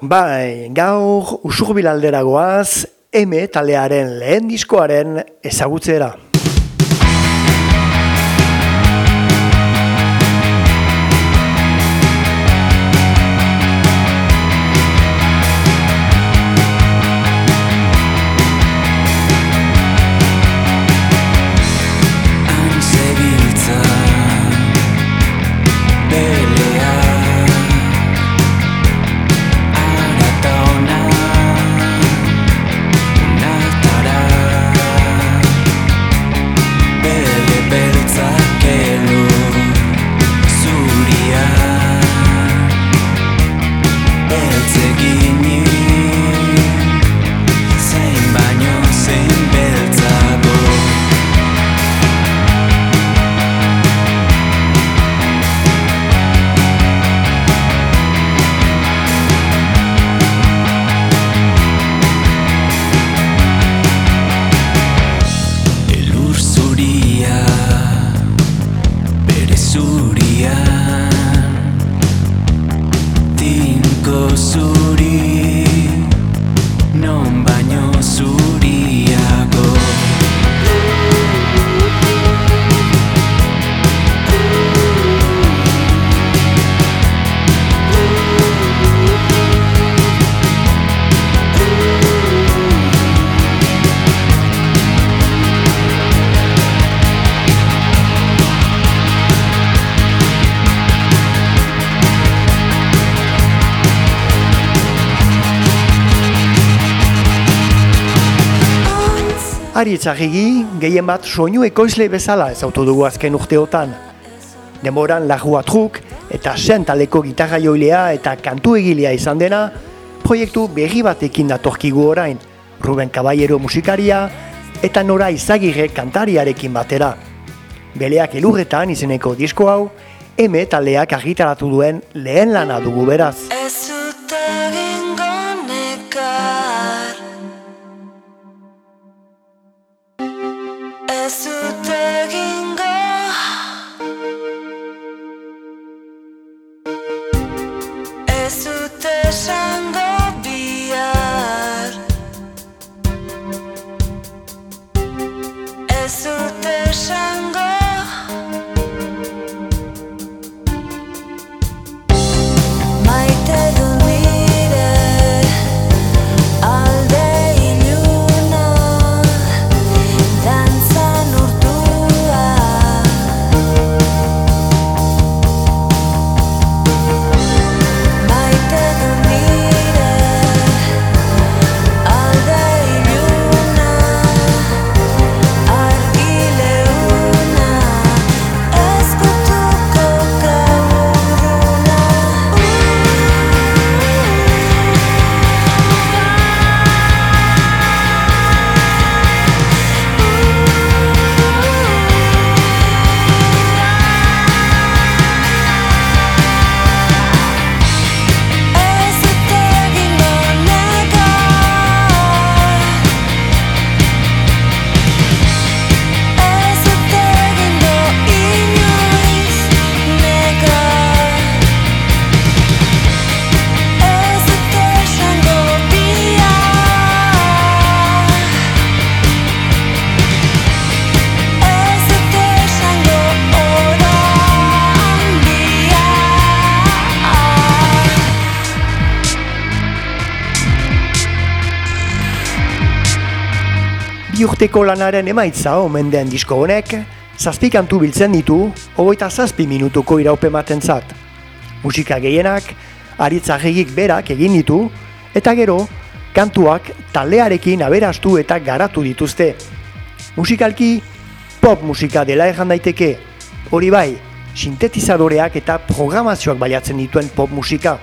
Bai, gaur usurbil alderagoaz, M talearen lehen diskoaren ezagutzera. Ari etxarrigi, gehien bat soinu ekoizle bezala ez auto dugu azken urteotan. Demoran lagua truk eta sentaleko gitarra joilea eta kantu egilea izan dena, proiektu berri batekin datorkigu orain, Ruben Caballero musikaria eta nora izagirre kantariarekin batera. Beleak elurretan izeneko disko hau, eme taldeak argitaratu duen lehen lana dugu beraz. Urteko lanaren emaitza omen den disko honek, zazpi kantu biltzen ditu, hogeita zazpi minutuko iraupe zat. Musika gehienak, aritzagegik berak egin ditu, eta gero, kantuak taldearekin aberastu eta garatu dituzte. Musikalki, pop musika dela erran daiteke, hori bai, sintetizadoreak eta programazioak baliatzen dituen pop musika.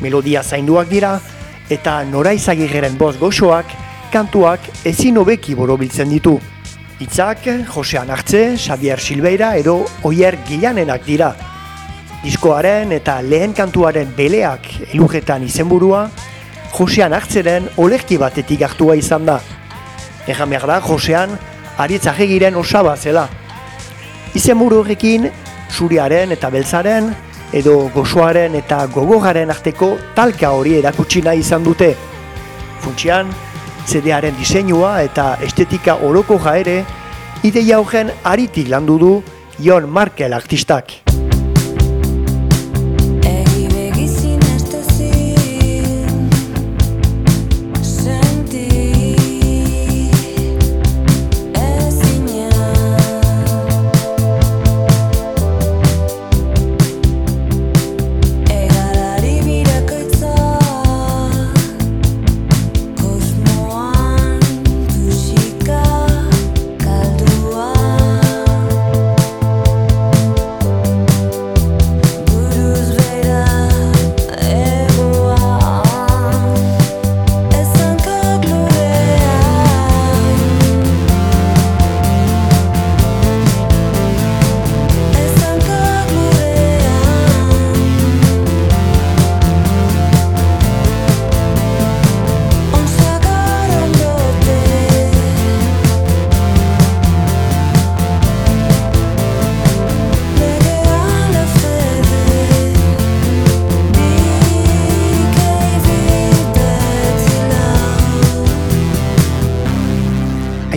Melodia zainduak dira, eta nora izagirren boz goxoak, kantuak ezin hobeki borobiltzen ditu. Itzak, Josean Artze, Xavier Silveira edo Oier Gilanenak dira. Diskoaren eta lehen kantuaren beleak elugetan izenburua, Josean Artzeren olekti batetik hartua izan da. Egan behar da, Josean, aritzajegiren osaba zela. Izenburu horrekin, Zuriaren eta Beltzaren, edo gozoaren eta gogogaren arteko talka hori erakutsi nahi izan dute. Funtsian, CD-aren diseinua eta estetika oroko jaere, ideia horren aritik landu du Jon Markel artistak.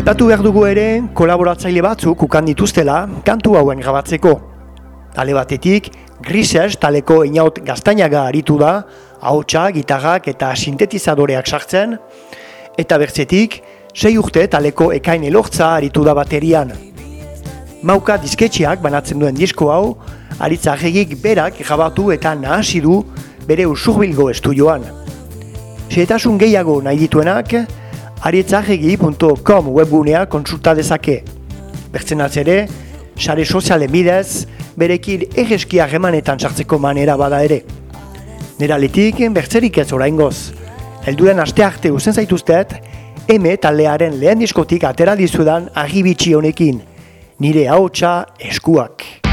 Aipatu behar dugu ere, kolaboratzaile batzuk ukan dituztela kantu hauen grabatzeko. Tale batetik, Grises taleko inaut gaztainaga aritu da, ahotsa, gitarrak eta sintetizadoreak sartzen, eta bertzetik, sei urte taleko ekain elortza aritu da baterian. Mauka disketxeak banatzen duen disko hau, aritza berak grabatu eta nahasi du bere usurbilgo estudioan. Seetasun gehiago nahi dituenak, arietzarregi.com webgunea konsulta dezake. Bertzen ere, sare sozialen bidez, berekin erreski harremanetan sartzeko manera bada ere. Nera letik, bertzerik ez oraingoz. Elduren aste arte uzen zaituztet, eme taldearen lehen diskotik atera dizudan argibitxi honekin. Nire haotxa eskuak.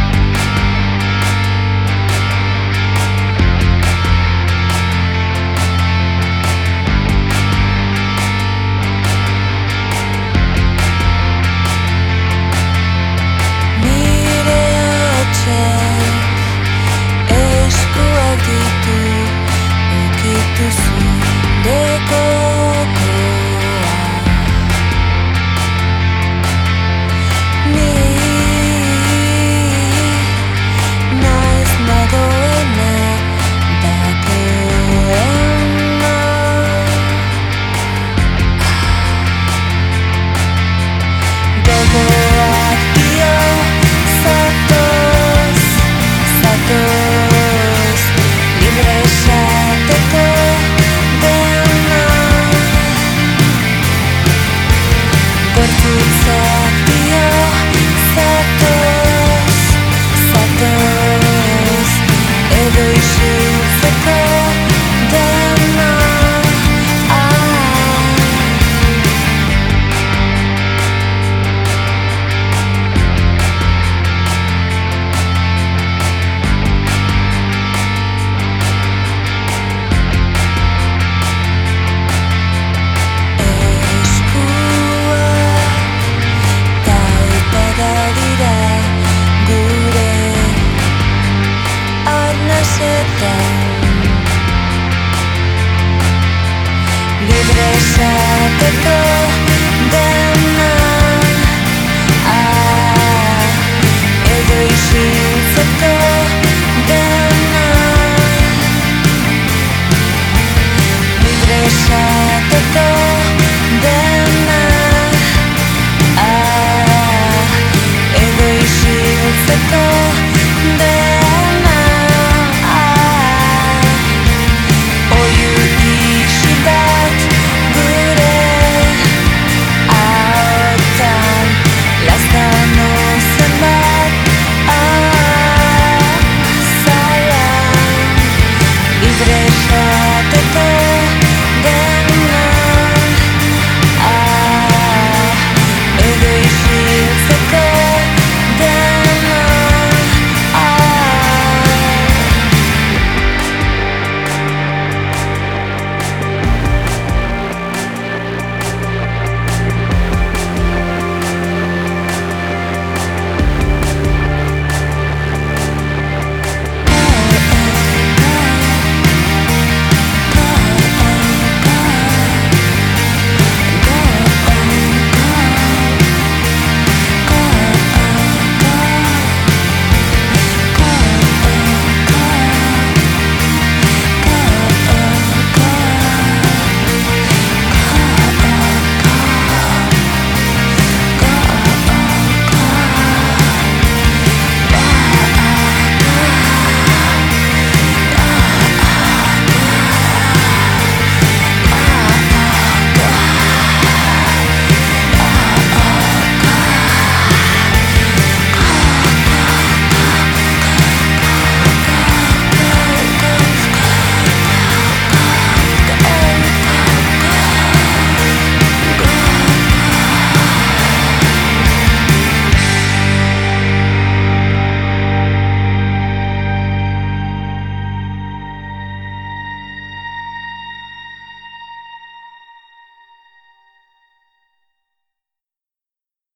て